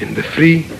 in the free